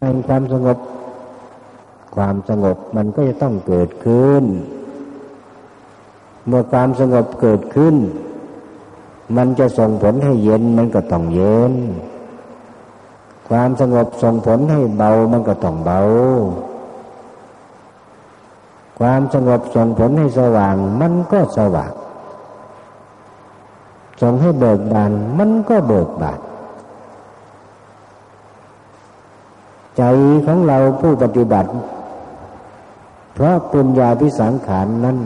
แห่งความสงบ ความสงบมันก็จะต้องเกิดขึ้น เมื่อความสงบเกิดขึ้น มันจะส่งผลให้เย็นมันก็ต้องเย็น ความสงบส่งผลให้เบามันก็ต้องเบา ความสงบส่งผลให้สว่าง มันก็สว่างส่งให้เบิกบานมันก็เบิกบาน ใจของเราผู้ปฏิบัติ เพราะปุญญาพิสังขารนั้น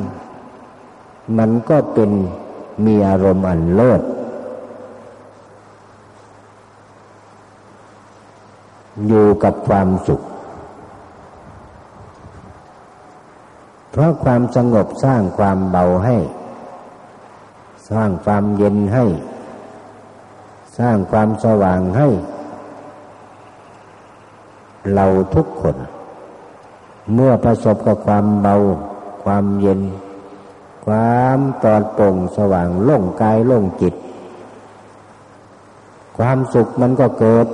มันก็เป็นมีอารมณ์อันเลิศอยู่กับความสุข เพราะความสงบสร้างความเบาให้ สร้างความเย็นให้ สร้างความสว่างให้ เราทุกคน เมื่อประสบกับความเบา ความเย็น ความปลอดโปร่งสว่างโล่งกายโล่งจิต ความสุขมันก็เกิด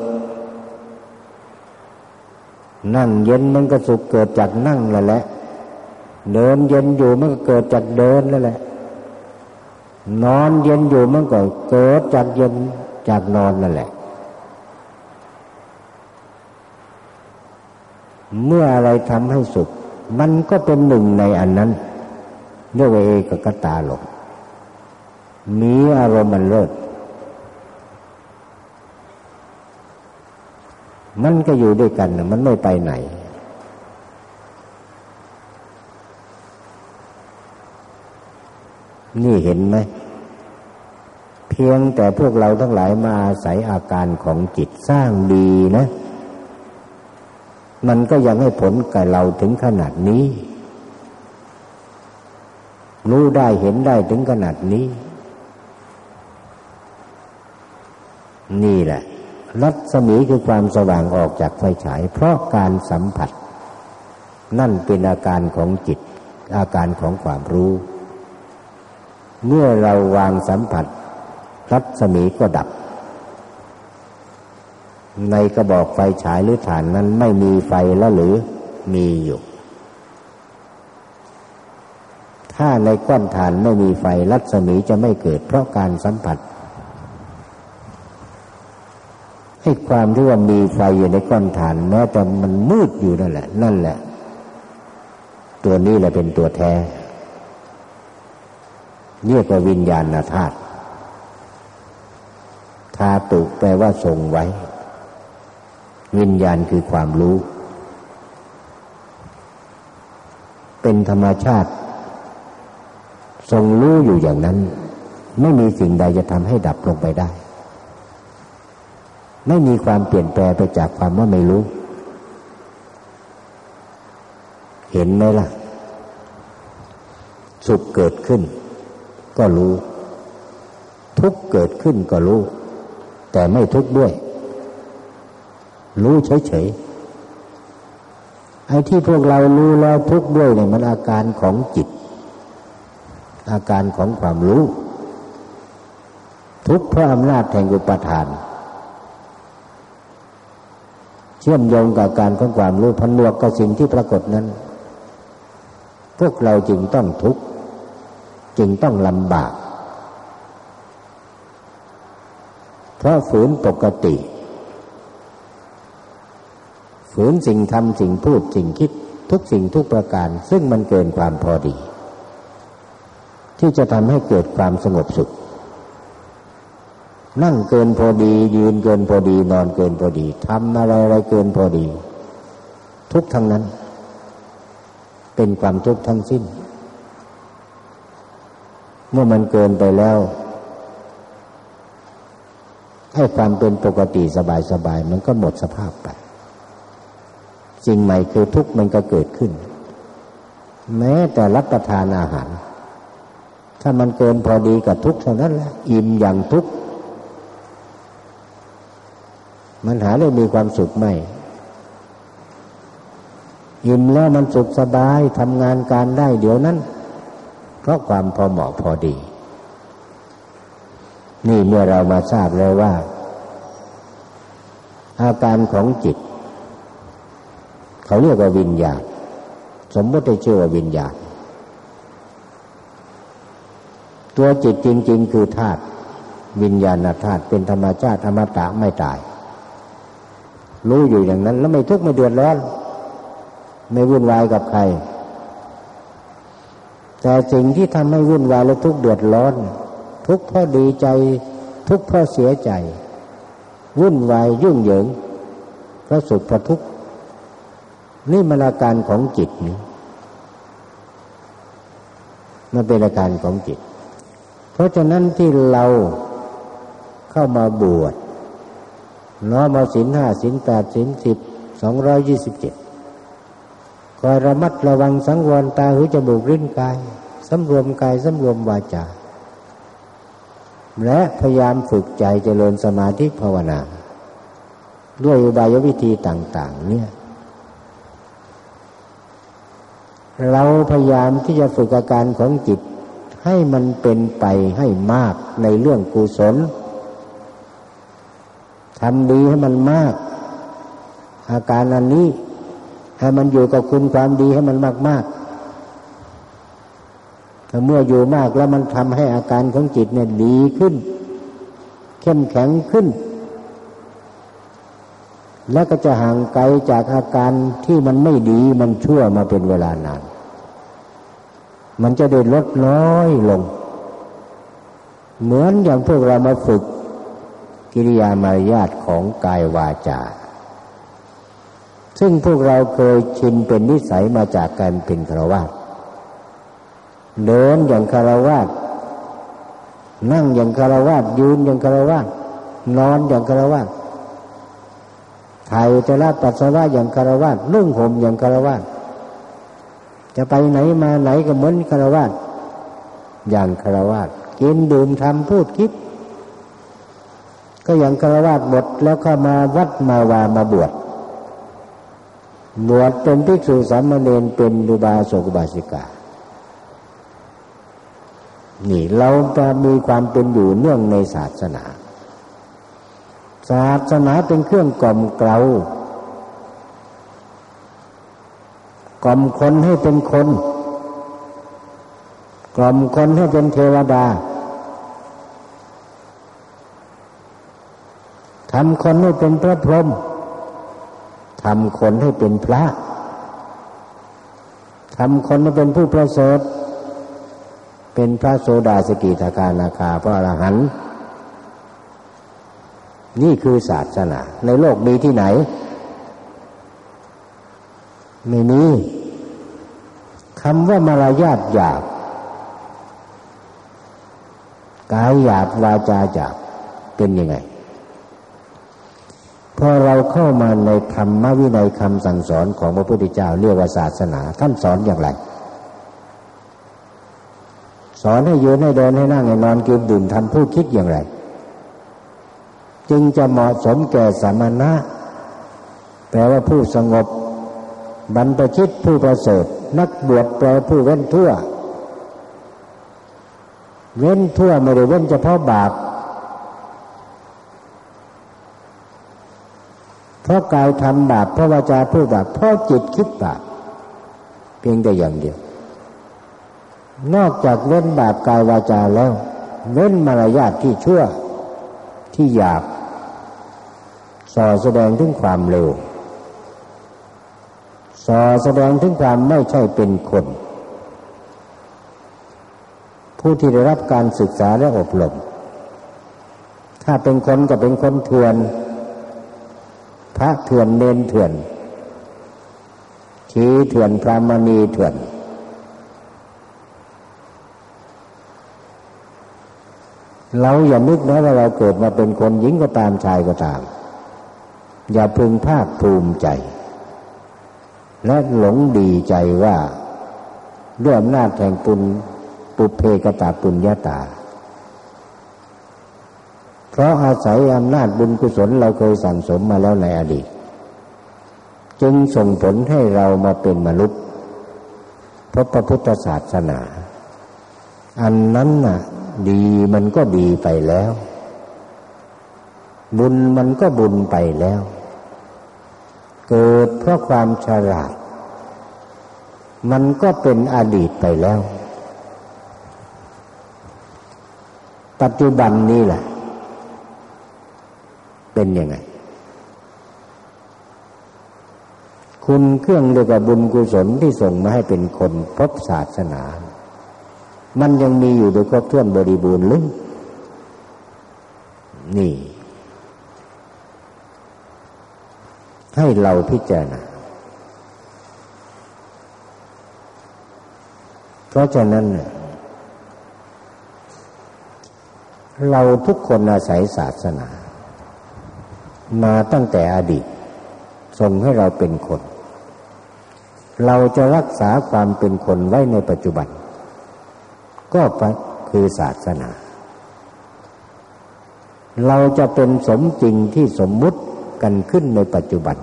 นั่งเย็นมันก็สุขเกิดจากนั่งแล้วแหละ เดินเย็นอยู่มันก็เกิดจากเดินแล้วแหละ นอนเย็นอยู่มันก็เกิดจากเย็นจากนอนนั่นแหละ เมื่ออะไรทำให้สุข มันก็เป็นหนึ่งในอันนั้นเรียกว่าเอกกตาหลงมีอารมณ์มันเลิศมันก็อยู่ด้วยกันมันไม่ไปไหน นี่เห็นไหม เพียงแต่พวกเราทั้งหลายมาอาศัยอาการของจิตสร้างดีนะ มันก็ยังให้ผลกับเราถึงขนาดนี้ รู้ได้เห็นได้ถึงขนาดนี้ นี่แหละ รัศมีคือความสว่างออกจากไฟฉาย เพราะการสัมผัส นั่นเป็นอาการของจิต อาการของความรู้ เมื่อเราวางสัมผัส รัศมีก็ดับ ในกระบอกไฟฉายหรือฐานนั้นไม่มีไฟแล้วหรือมีอยู่ ถ้าในก้อนฐานไม่มีไฟรัศมีจะไม่เกิดเพราะการสัมผัส ให้ความที่ว่ามีไฟอยู่ในก้อนฐานแม้แต่มันมืดอยู่นั่นแหละ นั่นแหละ ตัวนี้แหละเป็นตัวแท้เรียกว่าวิญญาณธาตุธาตุแปลว่าทรงไว้ วิญญาณคือความรู้ เป็นธรรมชาติ ทรงรู้อยู่อย่างนั้น ไม่มีสิ่งใดจะทำให้ดับลงไปได้ ไม่มีความเปลี่ยนแปลงไปจากความว่าไม่รู้ เห็นไหมล่ะ สุขเกิดขึ้น ก็รู้ ทุกเกิดขึ้นก็รู้ แต่ไม่ทุกด้วย รู้เฉยๆไอ้ที่พวกเรารู้แล้วทุกข์ด้วยเนี่ยมันอาการของจิต อาการของความรู้ ทุกข์เพราะอำนาจแห่งอุปทาน เชื่อมโยงกับการของความรู้พันวกกับสิ่งที่ปรากฏนั้น พวกเราจึงต้องทุกข์จึงต้องลำบาก เพราะฝืนปกติ ฝืนสิ่งทำสิ่งพูดสิ่งคิดทุกสิ่งทุกประการ ซึ่งมันเกินความพอดี ที่จะทำให้เกิดความสงบสุข นั่งเกินพอดี ยืนเกินพอดี นอนเกินพอดีทำอะไรอะไรเกินพอดี ทุกทั้งนั้น เป็นความทุกข์ทั้งสิ้น เมื่อมันเกินไปแล้วให้ความเป็นปกติสบายๆมันก็หมดสภาพไป สิ่งใหม่คือทุกข์มันก็เกิดขึ้น แม้แต่รับประทานอาหาร ถ้ามันเกินพอดีกับทุกข์เท่านั้นแหละอิ่มอย่างทุกข์มันหาได้มีความสุขไหมอิ่มแล้วมันสุขสบายทำงานการได้เดี๋ยวนั้น เพราะความพอเหมาะพอดี นี่เมื่อเรามาทราบแล้วว่า อาการของจิต เขาเรียกว่าวิญญาณ สมมติได้ชื่อว่าวิญญาณ ตัวจิตจริง ๆ คือธาตุวิญญาณธาตุเป็นธรรมชาติธรรมตะไม่ตาย รู้อยู่อย่างนั้น แล้วไม่ทุกข์ไม่เดือดร้อน ไม่วุ่นวายกับใคร แต่สิ่งที่ทำให้วุ่นวายและทุกข์เดือดร้อน ทุกข์เพราะดีใจ ทุกข์เพราะเสียใจ วุ่นวายยุ่งเหยิงเพราะสุขเพราะทุกข์ นี่มันอาการของจิตนี่มันเป็นอาการของจิต เพราะฉะนั้นที่เราเข้ามาบวชน้อมาสินห้าสินแปดสินสิบสองร้อยยี่สิบเจ็ดคอยระมัดระวังสังวรตาหูจมูกลิ้นกายสำรวมกายสำรวมวาจา และพยายามฝึกใจเจริญสมาธิภาวนา ด้วยอุบายวิธีต่าง ๆ เนี่ย เราพยายามที่จะฝึกอาการของจิต ให้มันเป็นไปให้มากในเรื่องกุศลทำดีให้มันมาก อาการอันนี้ ให้มันอยู่กับคุณความดีให้มันมากมากถ้าเมื่ออยู่มากแล้วมันทำให้อาการของจิตเนี่ยดีขึ้น เข้มแข็งขึ้น แล้วก็จะห่างไกลจากอาการที่มันไม่ดีมันชั่วมาเป็นเวลานาน มันจะได้ลดน้อยลง เหมือนอย่างพวกเรามาฝึกกิริยามารยาทของกายวาจา ซึ่งพวกเราเคยชินเป็นนิสัยมาจากการเป็นคารวาสเดินอย่างคารวาสนั่งอย่างคารวาสยืนอย่างคารวาสนอนอย่างคารวาส ถ่ายจะละปัสสาวะอย่างคารวาสนุ่งห่มอย่างคารวาสจะไปไหนมาไหนก็เหมือนคารวาสอย่างคารวาสกินดื่มทำพูดคิด ก็อย่างคารวาสหมดแล้วก็มาวัดมาวามาบวชบวชเป็นภิกษุสามเณรเป็นดุบาสกุบาสิกา นี่เราจะมีความเป็นอยู่เนื่องในศาสนา ศาสนาเป็นเครื่องกล่อมเกลากล่อมคนให้เป็นคน กล่อมคนให้เป็นเทวดาทำคนให้เป็นพระพรหมทำคนให้เป็นพระทำคนให้เป็นผู้ประเสริฐเป็นพระโสดาสกิทาคานาคาพระอรหันต์ นี่คือศาสนา ในโลกมีที่ไหน ไม่มีคำว่ามารยาทหยาบกายหยาบวาจาหยาบเป็นยังไงพอเราเข้ามาในธรรมวินัยคำสั่งสอนของพระพุทธเจ้าเรียกว่าศาสนา ท่านสอนอย่างไร สอนให้ยืนให้เดินให้นั่งให้นอนกินดื่มทำพูดคิดอย่างไร จึงจะเหมาะสมแก่สมณะแปลว่าผู้สงบบรรพชิตผู้ประเสริฐนักบวชแปลผู้เว้นทั่ว เว้นทั่วไม่ได้เว้นเฉพาะบาปเพราะกายทำบาปเพราะวาจาพูดบาปเพราะจิตคิดบาปเพียงแต่อย่างเดียว นอกจากเว้นบาปกายวาจาแล้ว เว้นมารยาทที่ชั่วที่หยาบ ส่อแสดงถึงความเร็วส่อแสดงถึงความไม่ใช่เป็นคน ผู้ที่ได้รับการศึกษาและอบรม ถ้าเป็นคนก็เป็นคนเถื่อน พระเถื่อนเนนเถื่อนชีเถื่อนพระมณีเถื่อนเราอย่านึกนะว่าเราเกิดมาเป็นคนหญิงก็ตามชายก็ตาม อย่าพึงภาคภูมิใจ และหลงดีใจว่าด้วยอำนาจแห่งปุญปุเพกตาปุญญาตา เพราะอาศัยอำนาจบุญกุศลเราเคยสั่งสมมาแล้วในอดีต จึงส่งผลให้เรามาเป็นมนุษย์เพราะพระพุทธศาสนา อันนั้นน่ะ ดีมันก็ดีไปแล้ว บุญมันก็บุญไปแล้ว เกิดเพราะความฉลาด มันก็เป็นอดีตไปแล้ว ปัจจุบันนี้แหละ เป็นยังไง คุณเครื่องเรียกว่าบุญกุศลที่ส่งมาให้เป็นคนพบศาสนา มันยังมีอยู่โดยครบถ้วนบริบูรณ์หรือนี่ ให้เราพิจารณา เพราะฉะนั้น เราทุกคนอาศัยศาสนา มาตั้งแต่อดีตส่งให้เราเป็นคน เราจะรักษาความเป็นคนไว้ในปัจจุบัน ก็คือศาสนา เราจะเป็นสมจริงที่สมมุติกันขึ้นในปัจจุบัน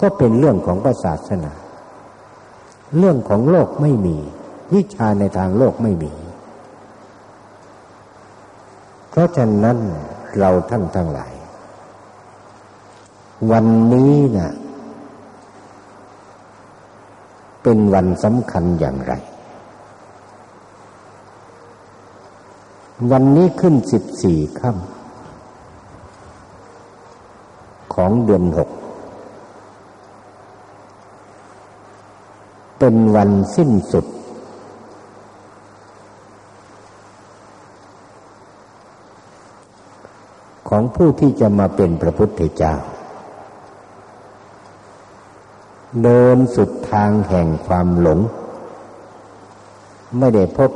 ก็เป็นเรื่องของศาสนา เรื่องของโลกไม่มี วิชาในทางโลกไม่มี เพราะฉะนั้นเราท่านทั้งหลาย วันนี้นะเป็นวันสำคัญอย่างไร วันนี้ขึ้นสิบสี่ค่ำของเดือนหก เป็นวันสิ้นสุด ของผู้ที่จะมาเป็นพระพุทธเจ้า เดินสุดทางแห่งความหลง ไม่ได้พบ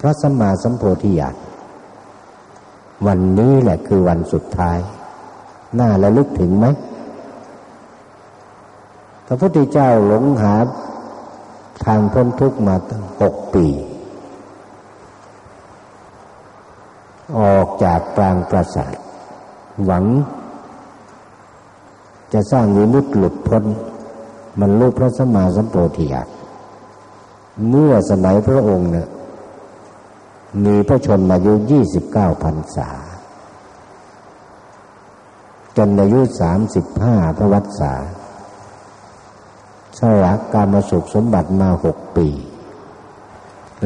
พระสัมมาสัมโพธิญาณวันนี้แหละคือวันสุดท้าย น่าระลึกถึงไหม ระพุทธเจ้าหลงหาทางพ้นทุกข์มาตั้งหกปี ออกจากกลางปราสาท หวัง จะสร้างวิมุตติหลุดพ้นมันรู้พระสมมาสัมโพธิญาณเมื่อสมัยพระองค์เนี่ยมีพระชนมายุยี่สิบเก้าพรรษา จนอายุสามสิบห้าพระวัษา สละการมาสุขสมบัติมาหกปี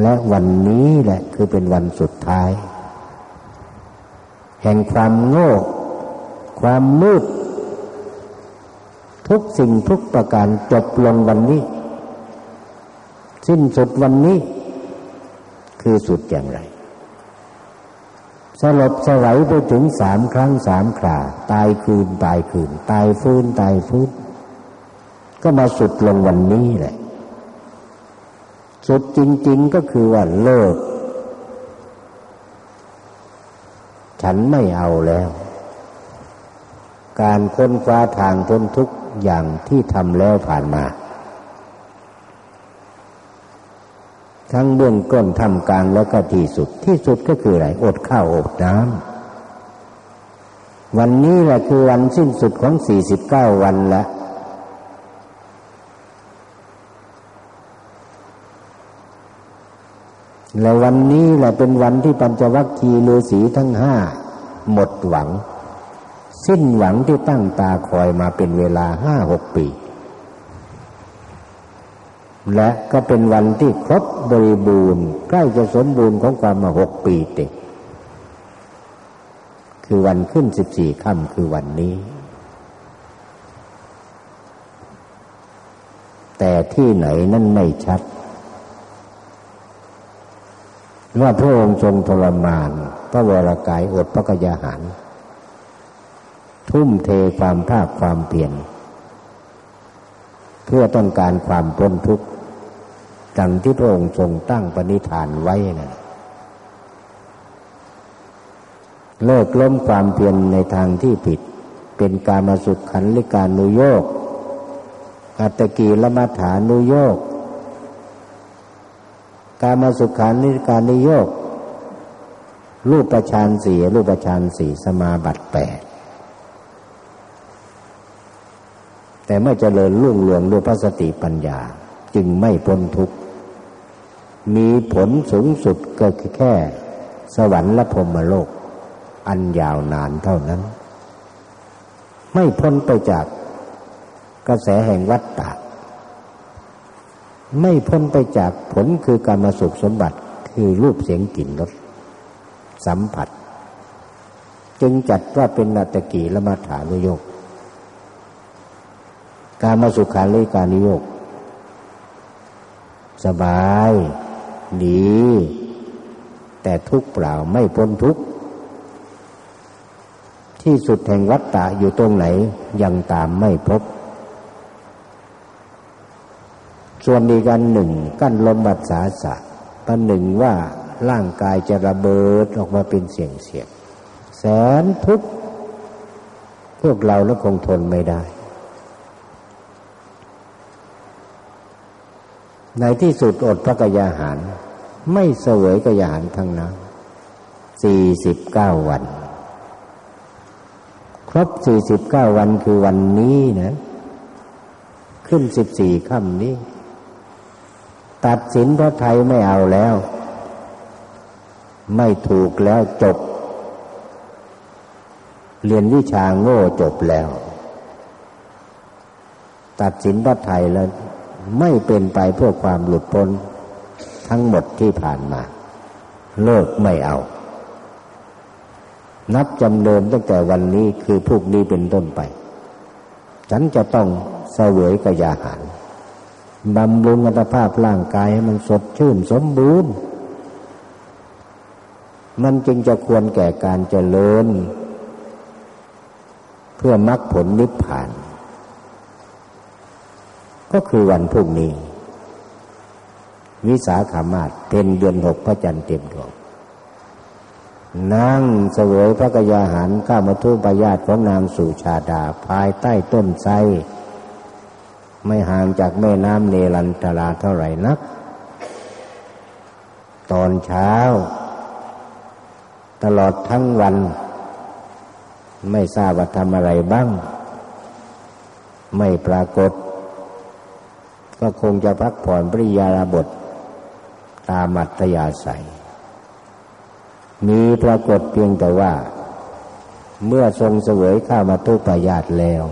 และวันนี้แหละคือเป็นวันสุดท้าย แห่งความโง่ ความมืด ทุกสิ่งทุกประการจบลงวันนี้ สิ้นสุดวันนี้ คือสุดอย่างไรสลบสลายไปถึงสามครั้งสามครา ตายคืนตายคืน ตายฟื้นตายฟื้น ก็มาสุดลงวันนี้แหละ สุดจริง ๆก็คือว่าเลิก ฉันไม่เอาแล้ว การค้นคว้าทางพ้นทุกอย่างที่ทำแล้วผ่านมา ทั้งเบื้องต้นทำกลางแล้วก็ที่สุด ที่สุดก็คืออะไรอดข้าวอดน้ำวันนี้แหละคือวันสิ้นสุดของสี่สิบเก้าวันละ และวันนี้แหละเป็นวันที่ปัญจวัคคีย์ฤาษีทั้งห้าหมดหวัง สิ้นหวังที่ตั้งตาคอยมาเป็นเวลาห้าหกปี และก็เป็นวันที่ครบบริบูรณ์ ใกล้จะสมบูรณ์ของความมาหกปีเต็มคือวันขึ้นสิบสี่ค่ำคือวันนี้ แต่ที่ไหนนั่นไม่ชัด ว่าพระองค์ทรงทรมาน พระวรากายอดพระกยาหารทุ่มเทความภาคความเพียรเพื่อต้องการความพ้นทุกข์ดังที่พระองค์ทรงตั้งปณิธานไว้นะ่ะเลิกล้มความเพียรในทางที่ผิด เป็นการมาสุขขันลิการนุโยกอัตกีละมัฐานุโยก การมาสุขขันลิการนุโยกรูปประชานสี่รูปประชานสี่สมาบัติแปดแต่ไม่เจริญรุ่งเรืองด้วยพระสติปัญญา จึงไม่พ้นทุกข์ มีผลสูงสุดก็แค่ สวรรค์และพรมโลก อันยาวนานเท่านั้น ไม่พ้นไปจากกระแสแห่งวัฏฏะ ไม่พ้นไปจากผลคือการมาสุขสมบัติคือรูปเสียงกลิ่นรสสัมผัส จึงจัดว่าเป็นนาตกีละมาฐานุโยกการมาสุขาริการนิโยก สบาย ดี แต่ทุกเปล่าไม่พ้นทุกที่สุดแห่งวัฏฏะอยู่ตรงไหนยังตามไม่พบ ส่วนอีกอันหนึ่ง กั้นลมบัดสาสะปันหนึ่งว่าร่างกายจะระเบิดออกมาเป็นเสียงเสียงแสนทุกข์พวกเราแล้วคงทนไม่ได้ ในที่สุดอดพระกยาหาร ไม่เสวยกยาหารทั้งนั้นสี่สิบเก้าวัน ครบสี่สิบเก้าวันคือวันนี้นะ ขึ้นสิบสี่ค่ำนี้ ตัดสินพระไทยไม่เอาแล้ว ไม่ถูกแล้วจบ เรียนวิชาโง่จบแล้ว ตัดสินพระไทยแล้ว ไม่เป็นไปเพื่อความหลุดพ้น ทั้งหมดที่ผ่านมา เลิกไม่เอา นับจำเดิมตั้งแต่วันนี้คือพวกนี้เป็นต้นไป ฉันจะต้องเสวยกยาหาร บำรุงอัตภาพร่างกายให้มันสดชื่นสมบูรณ์ มันจึงจะควรแก่การเจริญ เพื่อมรรคผลนิพพาน ก็คือวันพรุ่งนี้ วิสาขามาศเป็นเดือนหกพระจันทร์เต็มดวงนั่งเสวยพระกยาหารข้ามาทุปยาตของนางสุชาดา ภายใต้ต้นไทร ไม่ห่างจากแม่น้ำเนรันตราเท่าไหร่นัก ตอนเช้า ตลอดทั้งวัน ไม่ทราบว่าทำอะไรบ้าง ไม่ปรากฏ ก็คงจะพักผ่อนปริยาราบทตามัตยาศัยมีปรากฏเพียงแต่ว่า เมื่อทรงเสวยข้ามาตุปยาตแล้ว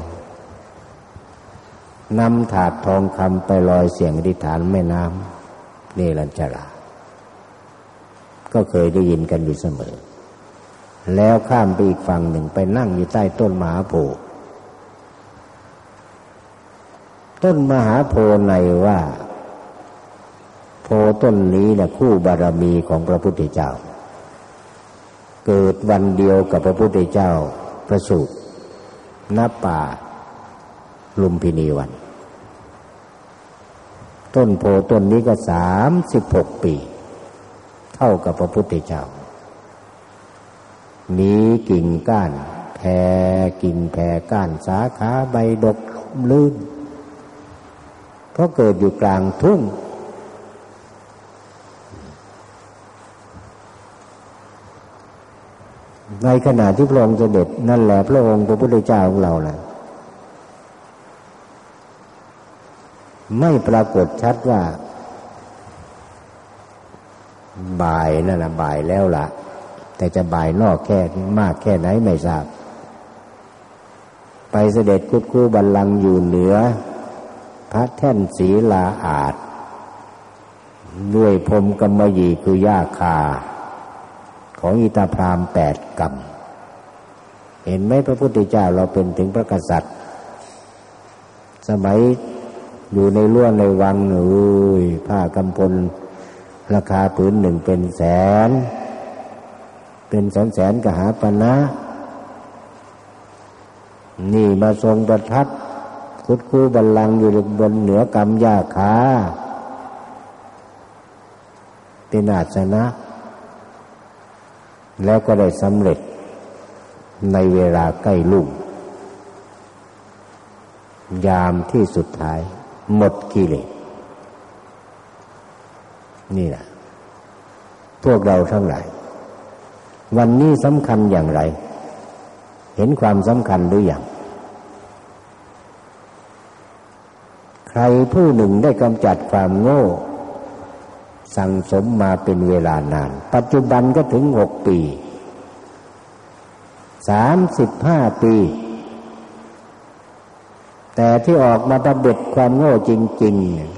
นำถาดทองคำไปลอยเสียงอธิษฐานแม่น้ำเนรัญชราก็เคยได้ยินกันอยู่เสมอ แล้วข้ามไปอีกฝั่งหนึ่งไปนั่งอยู่ใต้ต้นมหาโพธิ์ต้นมหาโพธิ์ในว่า โพต้นนี้นะคู่บารมีของพระพุทธเจ้า เกิดวันเดียวกับพระพุทธเจ้าประสูติณป่า ลุมพินีวัน ต้นโพต้นนี้ก็สามสิบหกปี เท่ากับพระพุทธเจ้า มีกิ่งก้านแผ่กิ่งแผ่ก้านสาขาใบดกลื่นเพราะเกิดอยู่กลางทุ่งในขณะที่พระองค์เสด็จนั่นแหละพระองค์พระพุทธเจ้าของเราแหละ ไม่ปรากฏชัดว่า บ่ายนั่นละบ่ายแล้วละ่ะ แต่จะบ่ายนอกแค่มากแค่ไหนไม่ทราบ ไปเสด็จคุดคู่บัลลังอยู่เหนือ พระแท่นศีลาอาจ ด้วยพรมกรรมยีคือย่าคา ของอิตาพรามแปดกรรมเห็นไหมพระพุทธเจ้าเราเป็นถึงพระกษัตริย์ สมัย อยู่ในล้วนในวังหนูผ้ากำพลราคาผืนหนึ่งเป็นแสน เป็นแสนแสนกหาปณะนี่มาทรงประทับคุดคู่บัลลังอยู่บนเหนือกำยาขาเป็นอาสนะ แล้วก็ได้สำเร็จในเวลาใกล้ลุ่งยามที่สุดท้าย หมดกิเลสนี่แหละพวกเราทั้งหลาย วันนี้สำคัญอย่างไร เห็นความสำคัญหรืออยังใครผู้หนึ่งได้กำจัดความโง่ สั่งสมมาเป็นเวลานาน ปัจจุบันก็ถึงหกปีสามสิบห้าปี แต่ที่ออกมาประเบ็ดความโง่จริง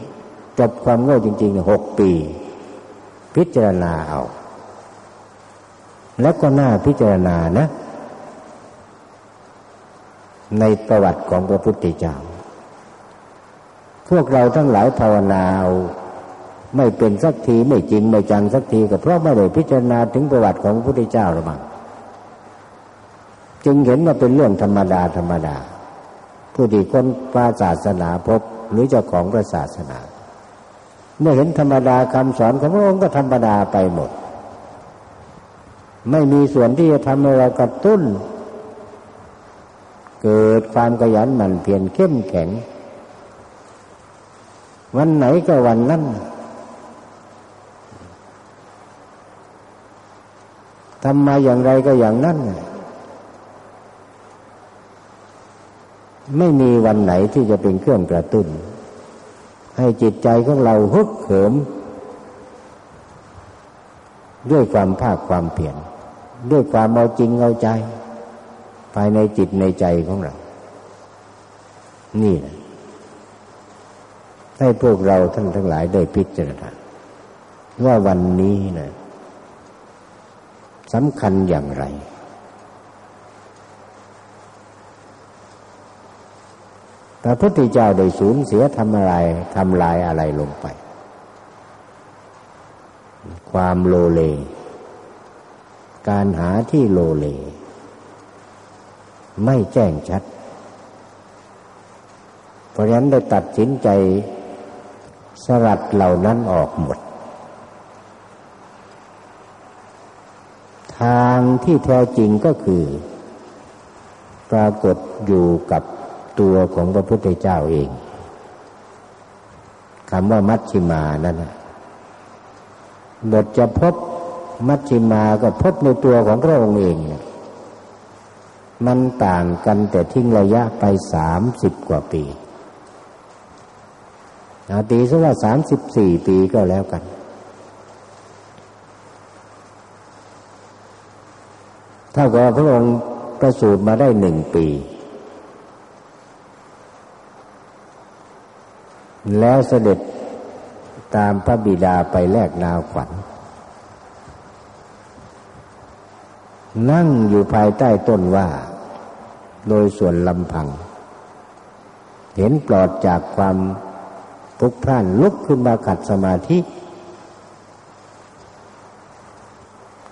ๆ จบความโง่จริงๆหกปี พิจารณาเอา แล้วก็น่าพิจารณานะ ในประวัติของพระพุทธเจ้า พวกเราทั้งหลายภาวนาเอาไม่เป็นสักทีไม่จริงไม่จังสักทีก็เพราะไม่ได้พิจารณาถึงประวัติของพระพุทธเจ้าหรือมั้งจึงเห็นว่าเป็นเรื่องธรรมดาธรรมดา ผู้ที่คนปาศาสนาพบหรือเจ้าของพระศาสนา เมื่อเห็นธรรมดาคำสอนของพระองค์ก็ธรรมดาไปหมด ไม่มีส่วนที่จะทำให้เรากระตุ้น เกิดความขยันหมั่นเพียรเข้มแข็ง วันไหนก็วันนั้นทำมาอย่างไรก็อย่างนั้น ไม่มีวันไหนที่จะเป็นเครื่องกระตุ้น ให้จิตใจของเราฮึกเหิม ด้วยความภาคความเพียรด้วยความเอาจริงเอาใจ ภายในจิตในใจของเรา นี่แหละให้พวกเราท่านทั้งหลายได้พิจารณาว่าวันนี้นะสำคัญอย่างไร พระพุทธเจ้าได้สูญเสียทำอะไรทำลายอะไรลงไป ความโลเล การหาที่โลเล ไม่แจ้งชัด เพราะฉะนั้นได้ตัดสินใจสลัดเหล่านั้นออกหมด ทางที่แท้จริงก็คือ ปรากฏอยู่กับ ตัวของพระพุทธเจ้าเองคำว่ามัชชิมานั่นบทจะพบมัชชิมาก็พบในตัวของพระองค์เองมันต่างกันแต่ทิ้งระยะไปสามสิบกว่าปีอาตีซะว่าสามสิบสี่ปีก็แล้วกัน ถ้ากับพระองค์ประสูติมาได้หนึ่งปี แล้วเสด็จตามพระบิดาไปแลกนาขวัญ นั่งอยู่ภายใต้ต้นว่า โดยส่วนลำพัง เห็นปลอดจากความทุกพ่านลุกขึ้นมาขัดสมาธิ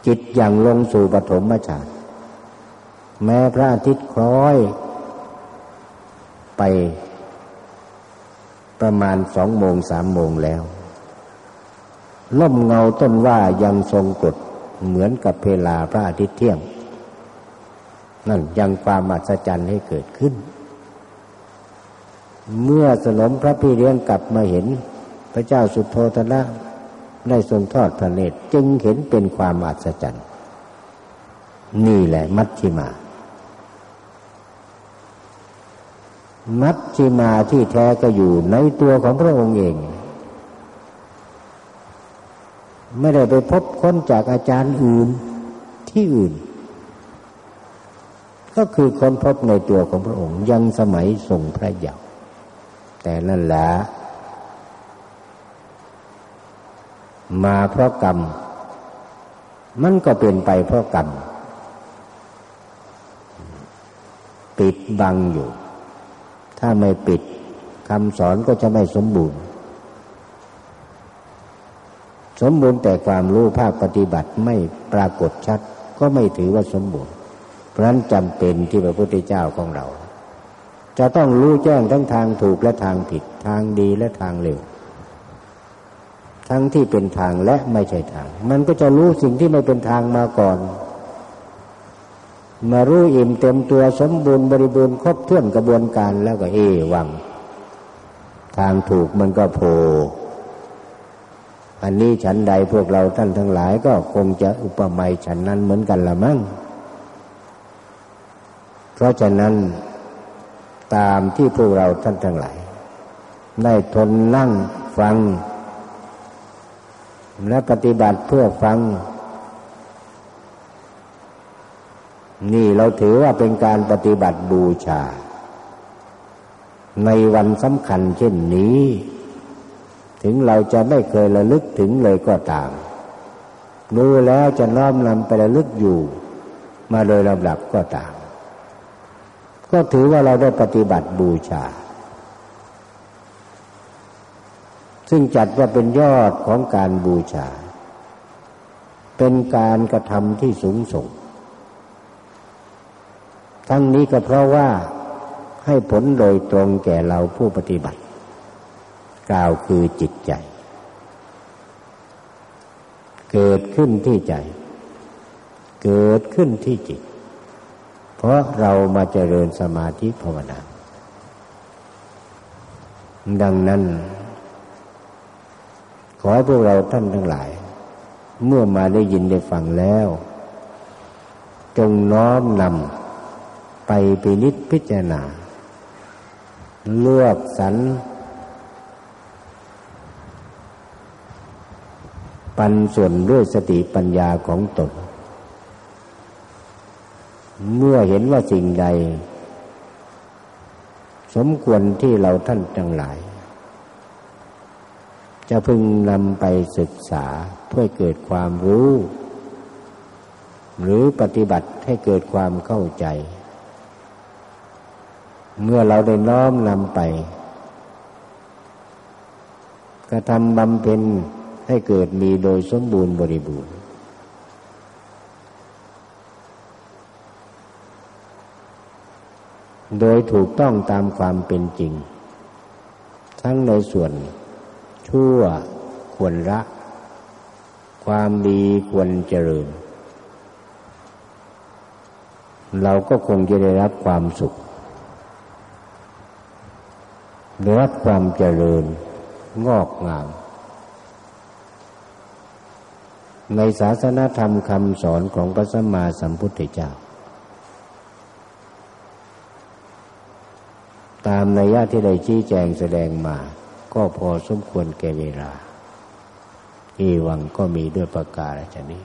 จิตอย่างลงสู่ปฐมฌานแม้พระอาทิตย์คล้อย ไป ประมาณสองโมงสามโมงแล้วล่มเงาต้นว่ายังทรงกดเหมือนกับเพลาพระอาทิตย์เที่ยง นั่นยังความอัศจรรย์ให้เกิดขึ้น เมื่อสนมพระพี่เลี้ยงกลับมาเห็นพระเจ้าสุโธทนะได้ทรงทอดพระเนตรจึงเห็นเป็นความอัศจรรย์ นี่แหละมัชชิมา มัชชิมาที่แท้ก็อยู่ในตัวของพระองค์เอง ไม่ได้ไปพบค้นจากอาจารย์อื่นที่อื่น ก็คือค้นพบในตัวของพระองค์ ยังสมัยทรงพระเยาว์แต่นั่นแหละมาเพราะกรรม มันก็เป็นไปเพราะกรรม ปิดบังอยู่ ถ้าไม่ปิดคำสอนก็จะไม่สมบูรณ์ สมบูรณ์แต่ความรู้ภาคปฏิบัติไม่ปรากฏชัด ก็ไม่ถือว่าสมบูรณ์ เพราะนั้นจำเป็นที่พระพุทธเจ้าของเรา จะต้องรู้แจ้งทั้งทางถูกและทางผิด ทางดีและทางเร็วทั้งที่เป็นทางและไม่ใช่ทาง มันก็จะรู้สิ่งที่ไม่เป็นทางมาก่อน มารู้อิ่มเต็มตัวสมบูรณ์บริบูรณ์ครบถ้วนกระบวนการแล้วก็เอวัง ทางถูกมันก็โผล่อันนี้ฉันใดพวกเราท่านทั้งหลายก็คงจะอุปมาฉันนั้นเหมือนกันละมั้งเพราะฉะนั้นตามที่พวกเราท่านทั้งหลาย ได้ทนนั่งฟัง และปฏิบัติเพื่อฟัง นี่เราถือว่าเป็นการปฏิบัติบูชา ในวันสำคัญเช่นนี้ ถึงเราจะไม่เคยระลึกถึงเลยก็ตามรู้แล้วจะน้อมนำไประลึกอยู่ มาโดยลำดับก็ตามก็ถือว่าเราได้ปฏิบัติบูชา ซึ่งจัดว่าเป็นยอดของการบูชา เป็นการกระทำที่สูงส่ง ทั้งนี้ก็เพราะว่าให้ผลโดยตรงแก่เราผู้ปฏิบัติ กล่าวคือจิตใจ เกิดขึ้นที่ใจ เกิดขึ้นที่จิต เพราะเรามาเจริญสมาธิภาวนา ดังนั้น ขอให้พวกเราท่านทั้งหลาย เมื่อมาได้ยินได้ฟังแล้ว จงน้อมนำ ไปปินิจพิจารณา เลือกสรรปันส่วนด้วยสติปัญญาของตน เมื่อเห็นว่าสิ่งใด สมควรที่เราท่านทั้งหลาย จะพึงนำไปศึกษาเพื่อเกิดความรู้ หรือปฏิบัติให้เกิดความเข้าใจ เมื่อเราได้น้อมนำไปกระทำบำเพ็ญให้เกิดมีโดยสมบูรณ์บริบูรณ์ โดยถูกต้องตามความเป็นจริง ทั้งในส่วนชั่วควรละความดีควรเจริญ เราก็คงจะได้รับความสุข ได้รับความเจริญงอกงาม ในศาสนาธรรมคำสอนของพระสัมมาสัมพุทธเจ้า ตามนัยยะที่ได้ชี้แจงแสดงมา ก็พอสมควรแก่เวลาอีวังก็มีด้วยประกาศชนี้